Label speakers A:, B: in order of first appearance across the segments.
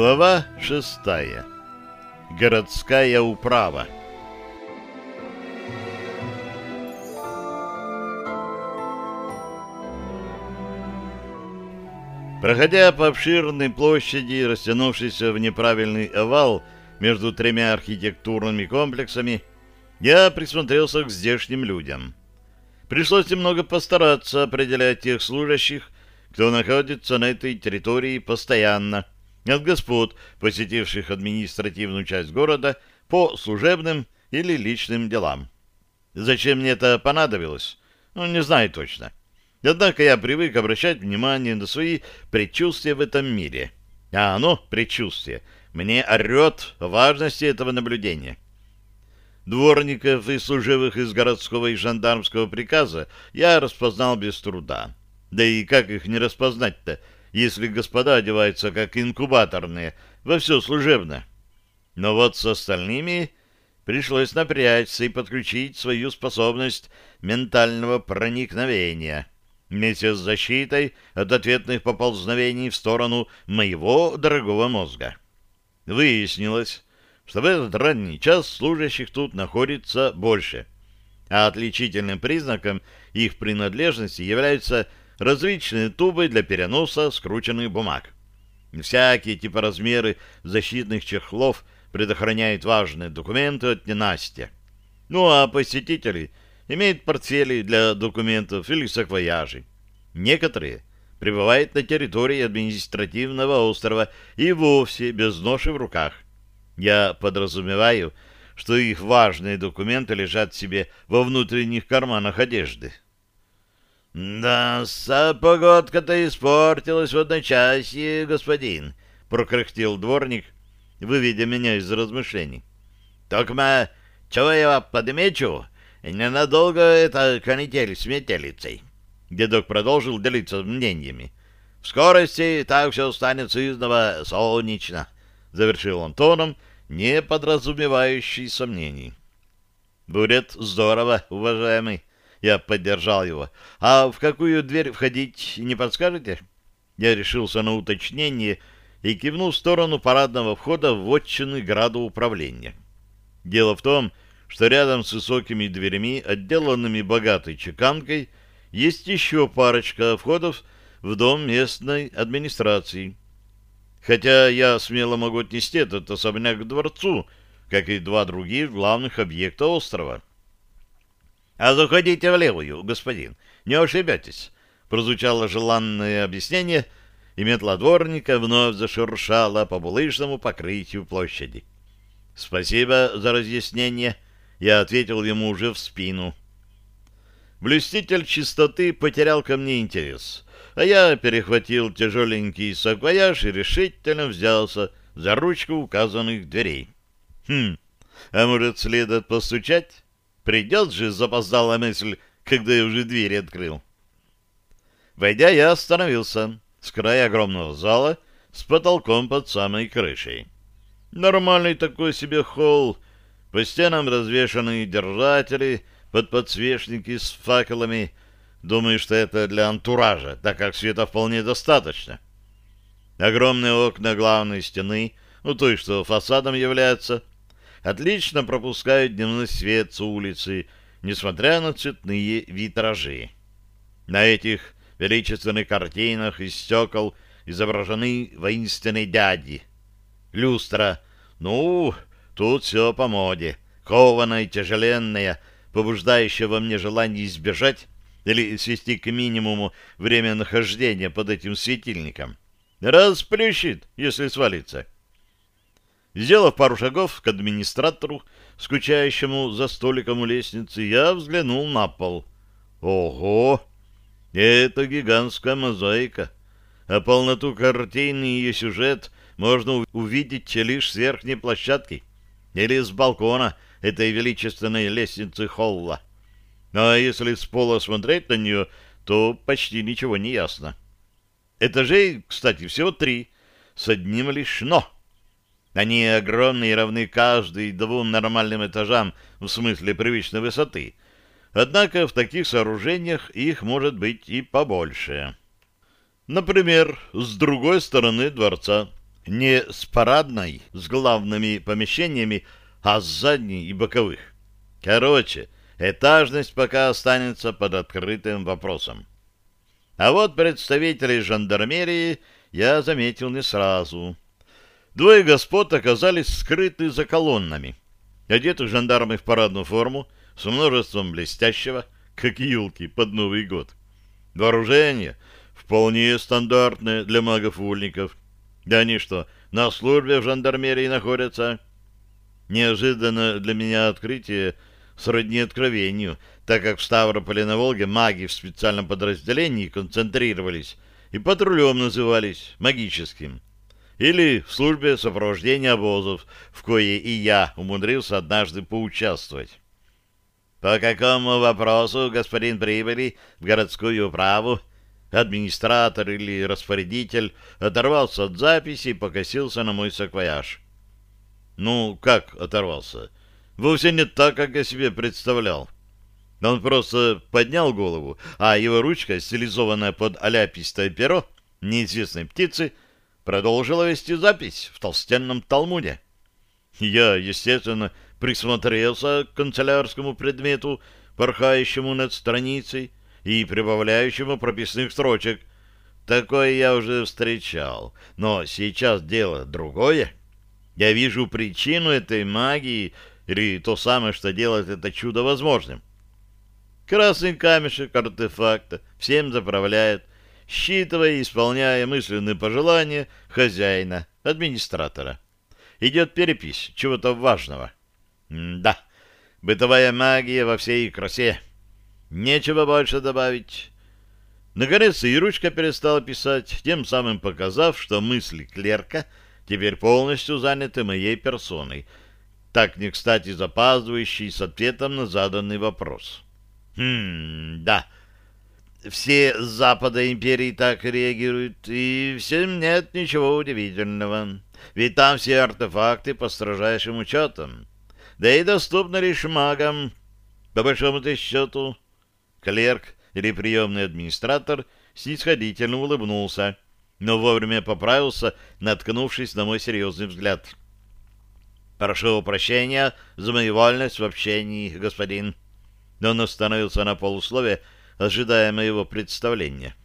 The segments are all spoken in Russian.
A: Глава шестая. Городская управа. Проходя по обширной площади, растянувшейся в неправильный овал между тремя архитектурными комплексами, я присмотрелся к здешним людям. Пришлось немного постараться определять тех служащих, кто находится на этой территории постоянно, от господ, посетивших административную часть города по служебным или личным делам. Зачем мне это понадобилось? Ну, не знаю точно. Однако я привык обращать внимание на свои предчувствия в этом мире. А оно, предчувствие, мне орет важности этого наблюдения. Дворников и служивых из городского и жандармского приказа я распознал без труда. Да и как их не распознать-то, если господа одеваются как инкубаторные, во все служебно? Но вот с остальными пришлось напрячься и подключить свою способность ментального проникновения вместе с защитой от ответных поползновений в сторону моего дорогого мозга. Выяснилось, что в этот ранний час служащих тут находится больше, а отличительным признаком их принадлежности являются различные тубы для переноса скрученных бумаг. Всякие типа размеры защитных чехлов предохраняют важные документы от ненастья. Ну а посетители имеют портфели для документов или саквояжи. Некоторые пребывают на территории административного острова и вовсе без ноши в руках. Я подразумеваю, что их важные документы лежат себе во внутренних карманах одежды. «Да, погодка-то испортилась в одночасье, господин», — прокряхтел дворник, выведя меня из размышлений. «Токма, чего я подмечу, ненадолго это канитель с метелицей». Дедок продолжил делиться мнениями. «В скорости так все станет сызново солнечно», — завершил он тоном, не подразумевающий сомнений. «Будет здорово, уважаемый», я поддержал его. «А в какую дверь входить не подскажете?» Я решился на уточнение и кивнул в сторону парадного входа в отчины градоуправления. Дело в том, что рядом с высокими дверями, отделанными богатой чеканкой, есть еще парочка входов в дом местной администрации. Хотя я смело могу отнести этот особняк к дворцу, как и два других главных объекта острова. «А заходите в левую, господин, не ошибетесь», — прозвучало желанное объяснение, и метла дворника вновь зашуршала по булыжному покрытию площади. «Спасибо за разъяснение», — я ответил ему уже в спину. Блюститель чистоты потерял ко мне интерес, а я перехватил тяжеленький саквояж и решительно взялся за ручку указанных дверей. «Хм, а может, следует постучать?» Придет же запоздала мысль, когда я уже двери открыл. Войдя, я остановился с края огромного зала с потолком под самой крышей. Нормальный такой себе холл, по стенам развешаны держатели под подсвечники с факелами. Думаю, что это для антуража, так как света вполне достаточно. Огромные окна главной стены, ну той, что фасадом является, отлично пропускают дневной свет с улицы, несмотря на цветные витражи. На этих величественных картинах из стекол изображены воинственные дяди. Люстра. Ну, тут все по моде. Кованая, тяжеленная, побуждающая во мне желание избежать или свести к минимуму время нахождения под этим светильником. Расплющит, если свалится. Сделав пару шагов к администратору, скучающему за столиком у лестницы, я взглянул на пол. Ого! Это гигантская мозаика. А полноту картины и ее сюжет можно увидеть лишь с верхней площадки или с балкона этой величественной лестницы холла. А если с пола смотреть на нее, то почти ничего не ясно. Этажей, кстати, всего три, с одним лишь «но». Они огромные и равны каждый двум нормальным этажам в смысле привычной высоты. Однако в таких сооружениях их может быть и побольше. Например, с другой стороны дворца. не с парадной, с главными помещениями, а с задней и боковых. Короче, этажность пока останется под открытым вопросом. А вот представителей жандармерии я заметил не сразу. Двое господ оказались скрыты за колоннами. Одеты жандармы в парадную форму, с множеством блестящего, как елки под Новый год. Вооружение вполне стандартное для магов-ульников. Да они что, на службе в жандармерии находятся? Неожиданно для меня открытие сродни откровению, так как в Ставрополе на Волге маги в специальном подразделении концентрировались и патрулем назывались магическим. Или в службе сопровождения обозов, в кое и я умудрился однажды поучаствовать. «По какому вопросу господин прибыли в городскую управу?» Администратор или распорядитель оторвался от записи и покосился на мой саквояж. «Ну, как оторвался?» Вовсе не так, как я себе представлял. Он просто поднял голову, а его ручка, стилизованная под аляпистое перо неизвестной птицы, продолжила вести запись в толстенном талмуде. Я, естественно, присмотрелся к канцелярскому предмету, порхающему над страницей и прибавляющему прописных строчек. Такое я уже встречал, но сейчас дело другое. Я вижу причину этой магии или то самое, что делает это чудо возможным. Красный камешек артефакта всем заправляет, считывая и исполняя мысленные пожелания хозяина, администратора. Идет перепись чего-то важного. М да, бытовая магия во всей красе. Нечего больше добавить. Наконец и ручка перестала писать, тем самым показав, что мысли клерка теперь полностью заняты моей персоной, так не кстати запаздывающий с ответом на заданный вопрос. Хм, да, все с запада империи так реагируют, и всем нет ничего удивительного, ведь там все артефакты по строжайшим учетам, да и доступны лишь магам, по большому-то счету. Клерк или приемный администратор снисходительно улыбнулся, но вовремя поправился, наткнувшись на мой серьезный взгляд — «Прошу прощения за мою вольность в общении, господин». Он остановился на полуслове, ожидая моего представления.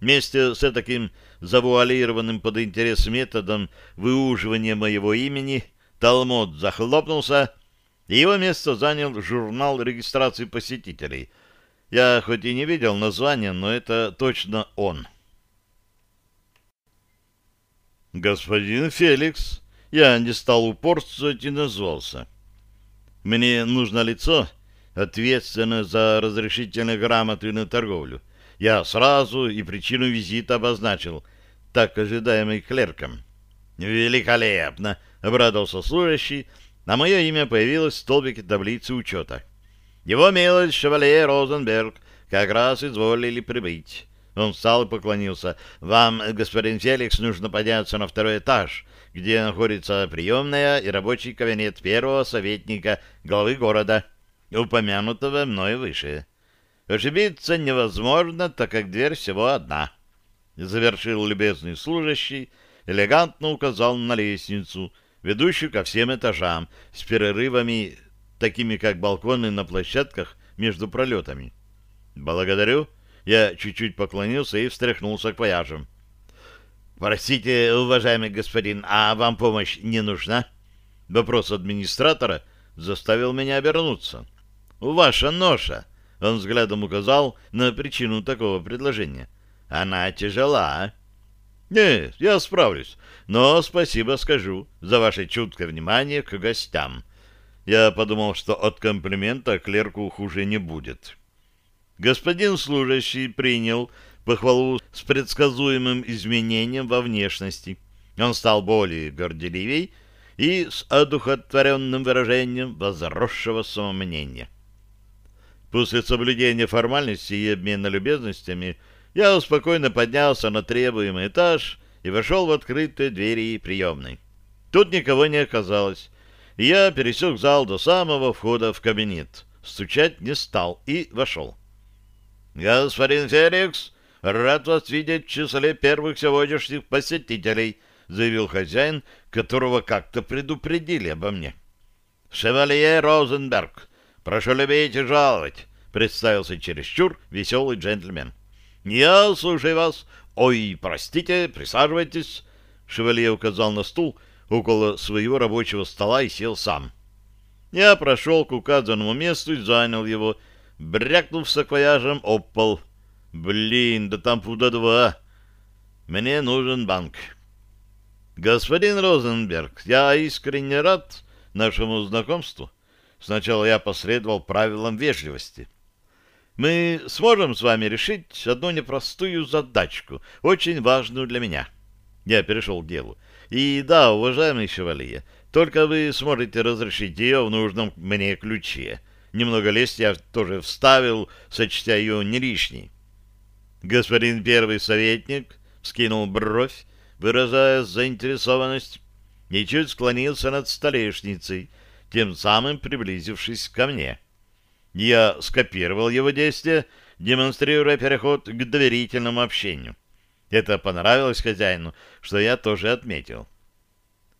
A: Вместе с таким завуалированным под интерес методом выуживания моего имени Талмод захлопнулся, и его место занял журнал регистрации посетителей. Я хоть и не видел названия, но это точно он. «Господин Феликс», я не стал упорствовать и назвался. Мне нужно лицо, ответственное за разрешительные грамоты на торговлю. Я сразу и причину визита обозначил, так ожидаемый клерком. «Великолепно!» — обрадовался служащий, а мое имя появилось в столбике таблицы учета. «Его милость шевале Розенберг как раз изволили прибыть». Он встал и поклонился. «Вам, господин Феликс, нужно подняться на второй этаж где находится приемная и рабочий кабинет первого советника главы города, упомянутого мной выше. Ошибиться невозможно, так как дверь всего одна. Завершил любезный служащий, элегантно указал на лестницу, ведущую ко всем этажам, с перерывами, такими как балконы на площадках между пролетами. «Благодарю». Я чуть-чуть поклонился и встряхнулся к вояжам. «Простите, уважаемый господин, а вам помощь не нужна?» Вопрос администратора заставил меня обернуться. «Ваша ноша!» — он взглядом указал на причину такого предложения. «Она тяжела». «Нет, я справлюсь, но спасибо скажу за ваше чуткое внимание к гостям». Я подумал, что от комплимента клерку хуже не будет. Господин служащий принял похвалу с предсказуемым изменением во внешности. Он стал более горделивей и с одухотворенным выражением возросшего самомнения. После соблюдения формальностей и обмена любезностями я спокойно поднялся на требуемый этаж и вошел в открытые двери приемной. Тут никого не оказалось, и я пересек зал до самого входа в кабинет. Стучать не стал и вошел. «Господин Феликс, Рад вас видеть в числе первых сегодняшних посетителей. заявил хозяин, которого как-то предупредили обо мне. «Шевалье Розенберг, прошу любить и жаловать», — представился чересчур веселый джентльмен. «Я слушаю вас. Ой, простите, присаживайтесь». Шевалье указал на стул около своего рабочего стола и сел сам. Я прошел к указанному месту и занял его, брякнув саквояжем об пол. Блин, да там пуда два. Мне нужен банк. Господин Розенберг, я искренне рад нашему знакомству. Сначала я последовал правилам вежливости. Мы сможем с вами решить одну непростую задачку, очень важную для меня. Я перешел к делу. И да, уважаемый шевалье, только вы сможете разрешить ее в нужном мне ключе. Немного лести я тоже вставил, сочтя ее не лишней. Господин первый советник скинул бровь, выражая заинтересованность, и чуть склонился над столешницей, тем самым приблизившись ко мне. Я скопировал его действия, демонстрируя переход к доверительному общению. Это понравилось хозяину, что я тоже отметил.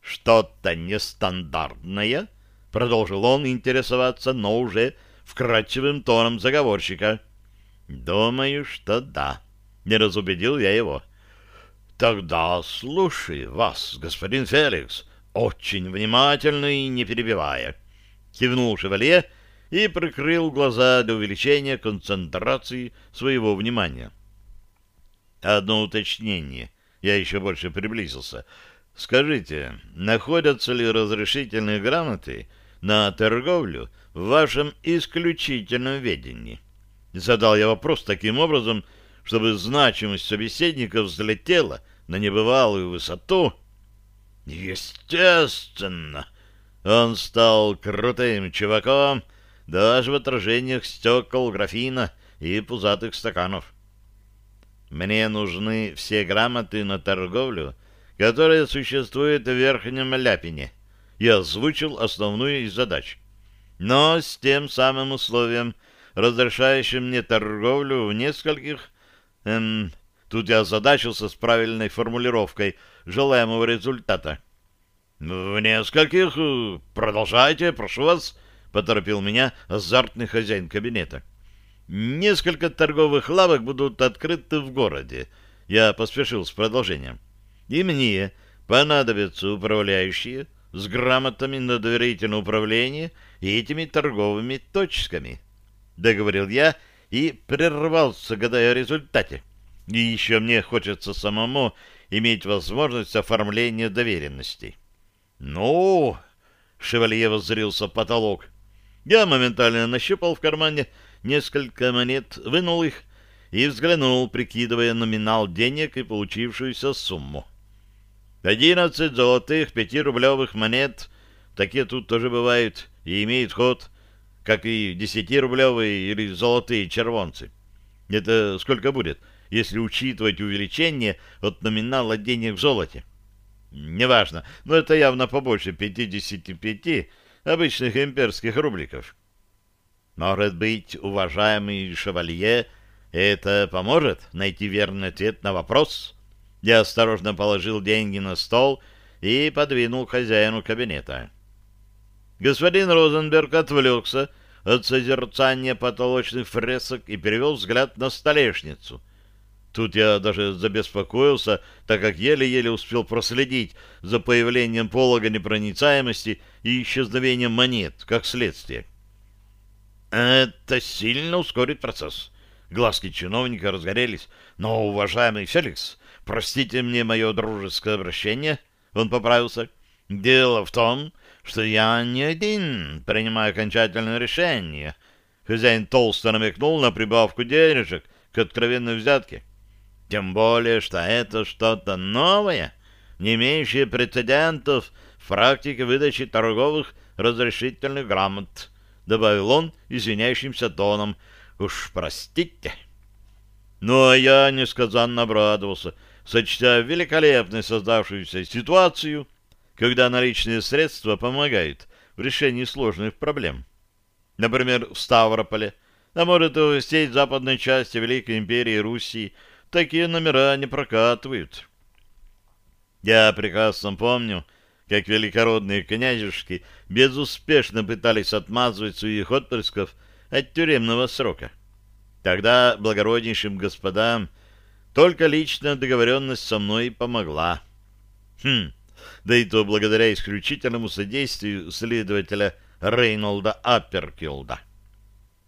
A: «Что-то нестандартное?» — продолжил он интересоваться, но уже вкрадчивым тоном заговорщика. «Думаю, что да», — не разубедил я его. «Тогда слушай вас, господин Феликс, очень внимательно и не перебивая», — кивнул шевалье и прикрыл глаза для увеличения концентрации своего внимания. Одно уточнение. Я еще больше приблизился. Скажите, находятся ли разрешительные грамоты на торговлю в вашем исключительном ведении? Задал я вопрос таким образом, чтобы значимость собеседника взлетела на небывалую высоту. Естественно, он стал крутым чуваком даже в отражениях стекол графина и пузатых стаканов. Мне нужны все грамоты на торговлю, которые существуют в Верхнем Ляпине. Я озвучил основную из задач. Но с тем самым условием, разрешающим мне торговлю в нескольких... Эм, тут я озадачился с правильной формулировкой желаемого результата. «В нескольких... Продолжайте, прошу вас», — поторопил меня азартный хозяин кабинета. Несколько торговых лавок будут открыты в городе. Я поспешил с продолжением. И мне понадобятся управляющие с грамотами на доверительное управление и этими торговыми точками. Договорил я и прервался, гадая о результате. И еще мне хочется самому иметь возможность оформления доверенностей. «Ну...» — Шевалье воззрился в потолок. Я моментально нащупал в кармане несколько монет, вынул их и взглянул, прикидывая номинал денег и получившуюся сумму. Одиннадцать золотых пятирублевых монет, такие тут тоже бывают и имеют ход, как и десятирублевые или золотые червонцы. Это сколько будет, если учитывать увеличение от номинала денег в золоте? Неважно, но это явно побольше 55 обычных имперских рубликов. Может быть, уважаемый шевалье, это поможет найти верный ответ на вопрос? Я осторожно положил деньги на стол и подвинул хозяину кабинета. Господин Розенберг отвлекся от созерцания потолочных фресок и перевел взгляд на столешницу. Тут я даже забеспокоился, так как еле-еле успел проследить за появлением полога непроницаемости и исчезновением монет, как следствие. Это сильно ускорит процесс. Глазки чиновника разгорелись. Но, уважаемый Феликс, простите мне мое дружеское обращение. Он поправился. Дело в том, что я не один принимаю окончательное решение. Хозяин толсто намекнул на прибавку денежек к откровенной взятке. Тем более, что это что-то новое, не имеющее прецедентов в практике выдачи торговых разрешительных грамот. — добавил он извиняющимся тоном. «Уж простите». Ну, а я несказанно обрадовался, сочтя великолепно создавшуюся ситуацию, когда наличные средства помогают в решении сложных проблем. Например, в Ставрополе, а может и в всей западной части Великой империи Руси такие номера не прокатывают. Я прекрасно помню, как великородные князюшки безуспешно пытались отмазывать своих отпрысков от тюремного срока. Тогда благороднейшим господам только личная договоренность со мной помогла. Хм, да и то благодаря исключительному содействию следователя Рейнолда Апперкилда.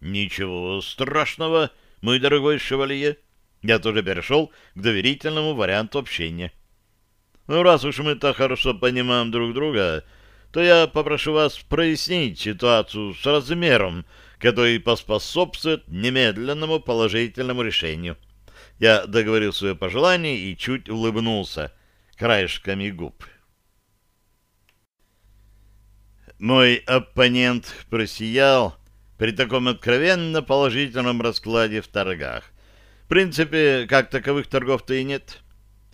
A: Ничего страшного, мой дорогой шевалье. Я тоже перешел к доверительному варианту общения. Ну, раз уж мы так хорошо понимаем друг друга, то я попрошу вас прояснить ситуацию с размером, который поспособствует немедленному положительному решению. Я договорил свое пожелание и чуть улыбнулся краешками губ. Мой оппонент просиял при таком откровенно положительном раскладе в торгах. Принципе, как таковых торгов-то и нет.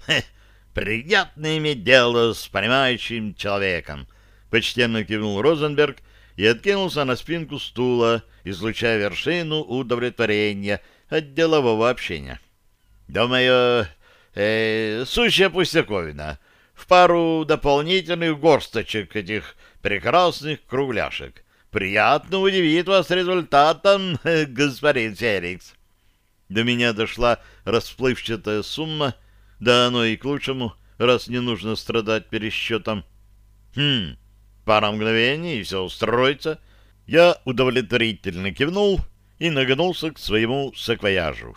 A: Хе, приятно иметь дело с понимающим человеком, почтенно кивнул Розенберг и откинулся на спинку стула, излучая вершину удовлетворения от делового общения. Думаю, э, сущая пустяковина. В пару дополнительных горсточек этих прекрасных кругляшек. Приятно удивит вас результатом, господин Феликс. До меня дошла расплывчатая сумма, да оно и к лучшему, раз не нужно страдать пересчетом. Хм, пара мгновений, и все устроится. Я удовлетворительно кивнул и нагнулся к своему саквояжу.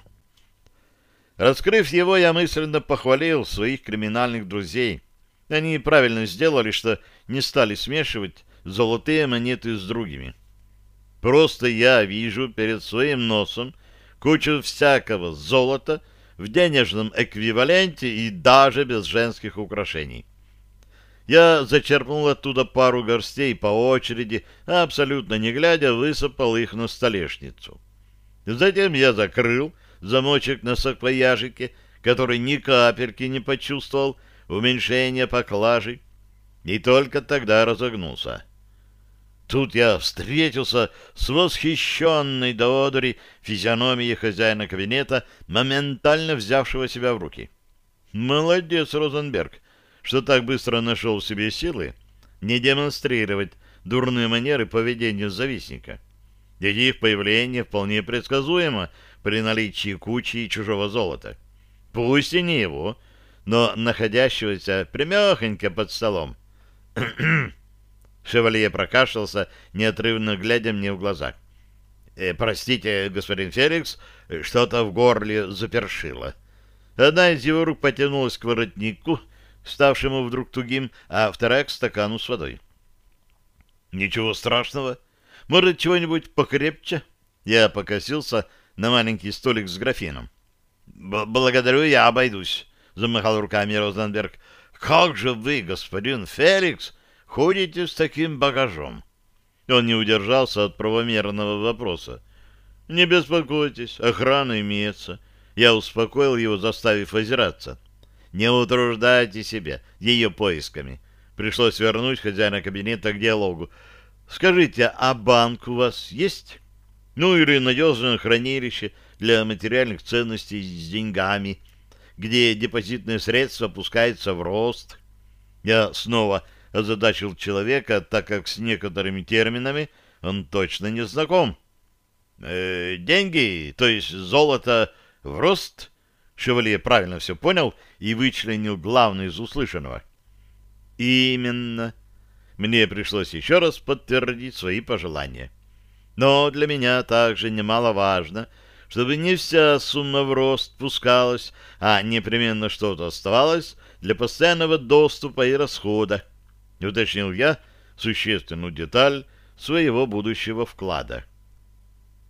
A: Раскрыв его, я мысленно похвалил своих криминальных друзей. Они правильно сделали, что не стали смешивать золотые монеты с другими. Просто я вижу перед своим носом кучу всякого золота в денежном эквиваленте и даже без женских украшений. Я зачерпнул оттуда пару горстей по очереди, абсолютно не глядя высыпал их на столешницу. Затем я закрыл замочек на саквояжике, который ни капельки не почувствовал уменьшения поклажи, и только тогда разогнулся. Тут я встретился с восхищенной до одури физиономией хозяина кабинета, моментально взявшего себя в руки. Молодец, Розенберг, что так быстро нашел в себе силы не демонстрировать дурные манеры поведения завистника. Ведь их появление вполне предсказуемо при наличии кучи чужого золота. Пусть и не его, но находящегося прямехонько под столом. Шевалье прокашлялся, неотрывно глядя мне в глаза. «Э, «Простите, господин Феликс, что-то в горле запершило». Одна из его рук потянулась к воротнику, ставшему вдруг тугим, а вторая — к стакану с водой. «Ничего страшного. Может, чего-нибудь покрепче?» Я покосился на маленький столик с графином. «Благодарю, я обойдусь», — замахал руками Розенберг. «Как же вы, господин Феликс, ходите с таким багажом?» Он не удержался от правомерного вопроса. «Не беспокойтесь, охрана имеется». Я успокоил его, заставив озираться. «Не утруждайте себя ее поисками». Пришлось вернуть хозяина кабинета к диалогу. «Скажите, а банк у вас есть?» Ну или надежное хранилище для материальных ценностей с деньгами, где депозитные средства опускаются в рост. Я снова озадачил человека, так как с некоторыми терминами он точно не знаком. Э, деньги, то есть золото в рост? Шевалье правильно все понял и вычленил главное из услышанного. Именно. Мне пришлось еще раз подтвердить свои пожелания. Но для меня также немаловажно, чтобы не вся сумма в рост пускалась, а непременно что-то оставалось для постоянного доступа и расхода. Уточнил я существенную деталь своего будущего вклада.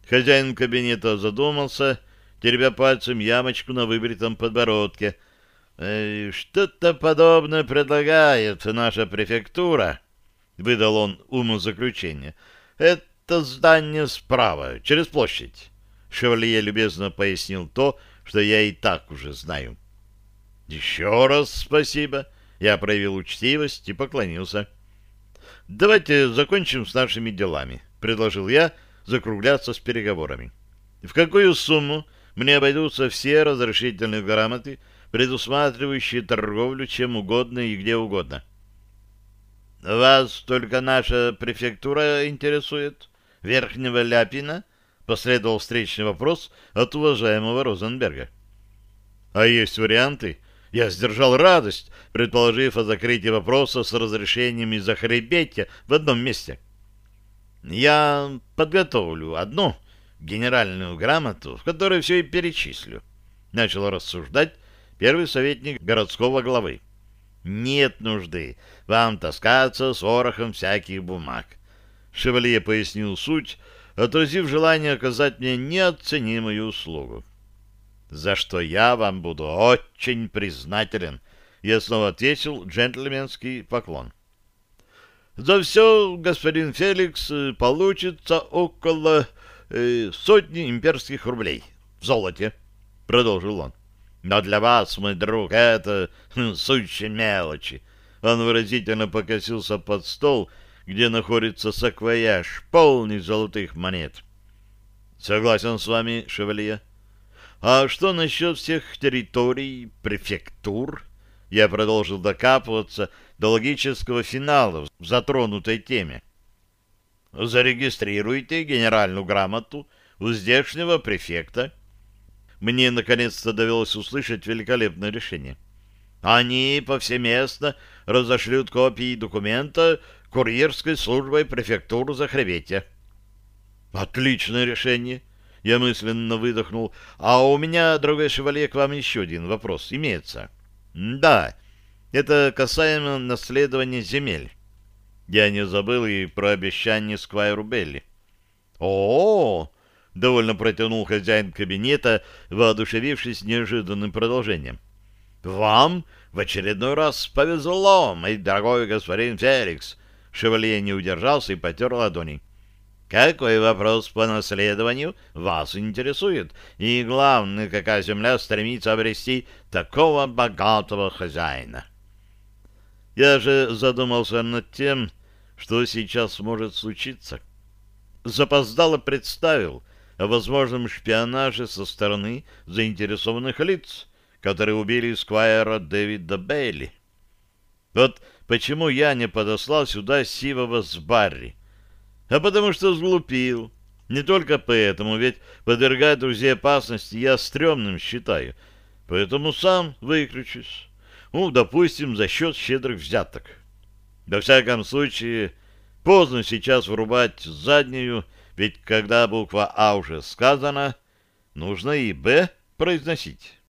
A: Хозяин кабинета задумался, теребя пальцем ямочку на выбритом подбородке. «Э, «Что-то подобное предлагает наша префектура», — выдал он умозаключение. «Это здание справа, через площадь. Шевалье любезно пояснил то, что я и так уже знаю. Еще раз спасибо. Я проявил учтивость и поклонился. Давайте закончим с нашими делами, предложил я закругляться с переговорами. В какую сумму мне обойдутся все разрешительные грамоты, предусматривающие торговлю чем угодно и где угодно. «Вас только наша префектура интересует? Верхнего Ляпина?» — последовал встречный вопрос от уважаемого Розенберга. «А есть варианты?» Я сдержал радость, предположив о закрытии вопроса с разрешением из-за хребетия в одном месте. Я подготовлю одну генеральную грамоту, в которой все и перечислю. Начал рассуждать первый советник городского главы. Нет нужды вам таскаться с ворохом всяких бумаг. Шевалье пояснил суть, отразив желание оказать мне неоценимую услугу за что я вам буду очень признателен. Я снова ответил джентльменский поклон. За все, господин Феликс, получится около э, сотни имперских рублей в золоте, продолжил он. Но для вас, мой друг, это хм, сущие мелочи. Он выразительно покосился под стол, где находится саквояж, полный золотых монет. Согласен с вами, шевалье. А что насчет всех территорий, префектур? Я продолжил докапываться до логического финала в затронутой теме. Зарегистрируйте генеральную грамоту у здешнего префекта. Мне наконец-то довелось услышать великолепное решение. Они повсеместно разошлют копии документа курьерской службой префектуры Захребетия. Отличное решение. Я мысленно выдохнул. А у меня, дорогой шевалье, к вам еще один вопрос имеется. Да, это касаемо наследования земель. Я не забыл и про обещание Сквайру Белли. О, довольно протянул хозяин кабинета, воодушевившись неожиданным продолжением. Вам в очередной раз повезло, мой дорогой господин Феликс. Шевалье не удержался и потер ладони. Какой вопрос по наследованию вас интересует? И главное, какая земля стремится обрести такого богатого хозяина? Я же задумался над тем, что сейчас может случиться. Запоздало представил о возможном шпионаже со стороны заинтересованных лиц, которые убили сквайра Дэвида Бейли. Вот почему я не подослал сюда Сивова с Барри, а потому что сглупил. Не только поэтому, ведь подвергать друзей опасности я стрёмным считаю, поэтому сам выключусь. Ну, допустим, за счет щедрых взяток. Во всяком случае, поздно сейчас врубать заднюю, ведь когда буква «А» уже сказана, нужно и «Б» произносить.